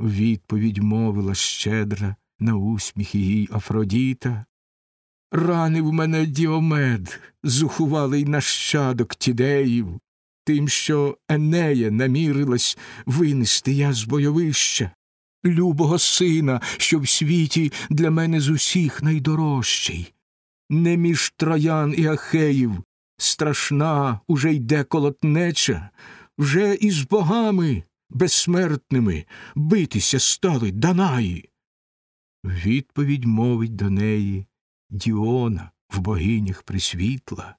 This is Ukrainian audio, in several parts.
Відповідь мовила щедра на усміх її Афродіта. Ранив мене діомед, зухувалий нащадок тідеїв, тим, що Енея намірилась винести я з бойовища, любого сина, що в світі для мене з усіх найдорожчий. Не між троян і ахеїв страшна уже йде колотнеча, вже із богами безсмертними битися стали Данаї. Відповідь мовить до неї Діона в богинях присвітла.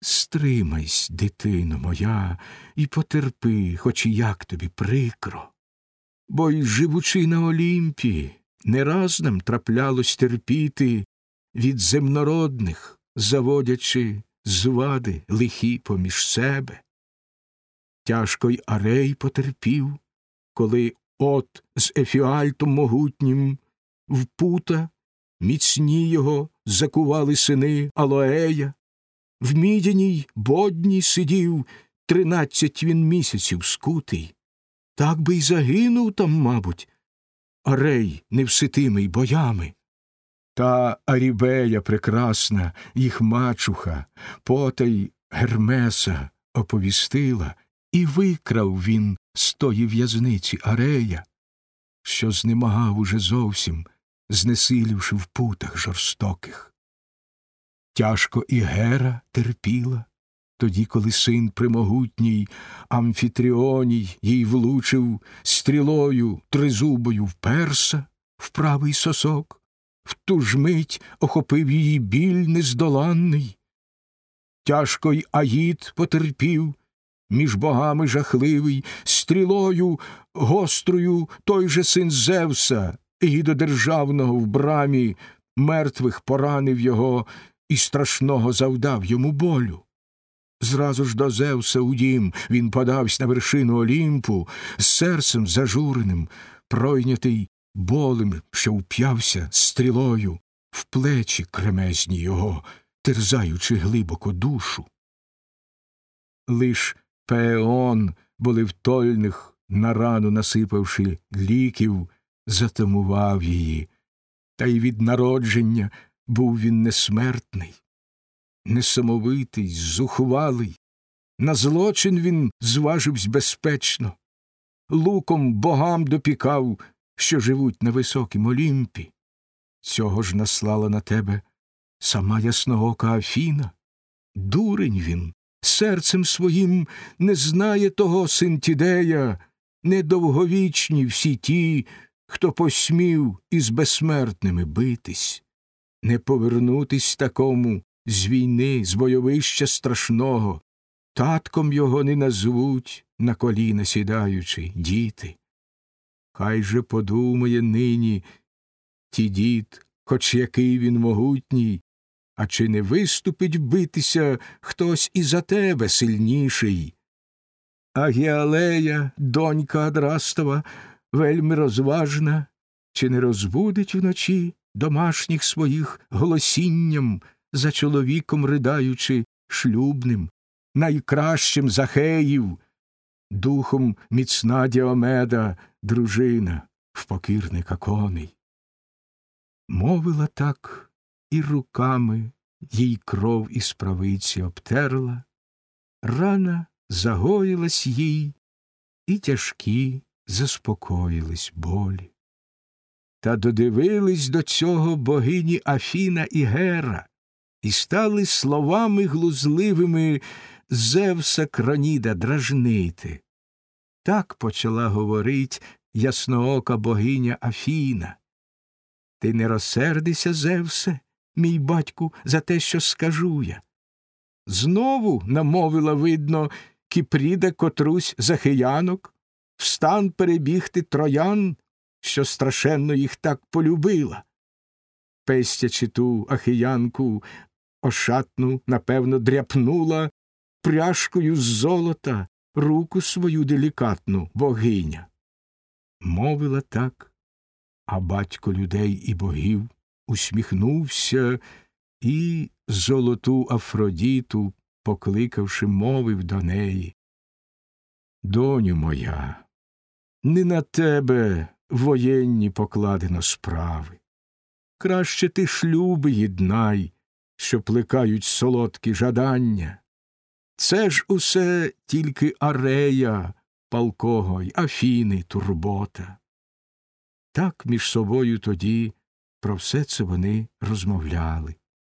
Стримайсь, дитино моя, і потерпи, хоч і як тобі прикро. Бо й живучи на Олімпі, не раз нам траплялось терпіти від земнородних, заводячи звади лихі поміж себе. Тяжко й Арей потерпів, коли от з Ефіальтом могутнім в пута міцні його закували сини Алоея, в мідяній бодні сидів тринадцять він місяців скутий. Так би й загинув там, мабуть, Арей невситимий боями. Та Арібея прекрасна, їх мачуха, потай Гермеса оповістила, і викрав він з тої в'язниці Арея, що знемагав уже зовсім, знесилівши в путах жорстоких. Тяжко і Гера терпіла, тоді, коли син примогутній Амфітріоній їй влучив стрілою тризубою в перса в правий сосок, в ту ж мить охопив її біль нездоланний. Тяжко й Аїд потерпів, між богами жахливий, стрілою гострою той же син Зевса, гідодержавного в брамі, мертвих поранив його і страшного завдав йому болю. Зразу ж до Зевса у дім він подався на вершину Олімпу, з серцем зажуреним, пройнятий болем, що вп'явся стрілою, в плечі кремезні його, терзаючи глибоко душу. Лиш Пеон були втольних, на рану насипавши ліків, затамував її, та й від народження був він несмертний, несамовитий, зухвалий, на злочин він зваживсь безпечно, луком богам допікав, що живуть на високім Олімпі. Цього ж наслала на тебе сама ясноока Афіна. Дурень він, серцем своїм не знає того Синтідея, недовговічні всі ті, хто посмів із безсмертними битись, не повернутись такому з війни, з бойовища страшного, татком його не назвуть, на коліна сідаючи, діти. Хай же подумає нині ті дід, хоч який він могутній, а чи не виступить битися хтось і за тебе сильніший? А Гіалея, донька Адрастова, вельми розважна, чи не розбудить вночі домашніх своїх голосінням, за чоловіком riдаючи шлюбним, найкращим Захеїв, духом міцна Діомеда, дружина, в покірника коней. Мовила так і руками їй кров із правиці обтерла, рана загоїлась їй, і тяжкі заспокоїлись болі. Та додивились до цього богині Афіна і Гера, і стали словами глузливими Зевса Кроніда дражнити. Так почала говорить ясноока богиня Афіна. Ти не розсердися, Зевсе, мій батьку, за те, що скажу я. Знову намовила, видно, Кіпріда котрусь захиянок, встан перебігти троян, що страшенно їх так полюбила. Пестячи ту ахиянку ошатну, напевно, дряпнула пряжкою з золота руку свою делікатну богиня. Мовила так, а батько людей і богів усміхнувся і золоту Афродіту, покликавши, мовив до неї. Доню моя, не на тебе воєнні покладено справи. Краще ти шлюби єднай, що плекають солодкі жадання. Це ж усе тільки арея палкого й Афіни турбота. Так між собою тоді про все це вони розмовляли.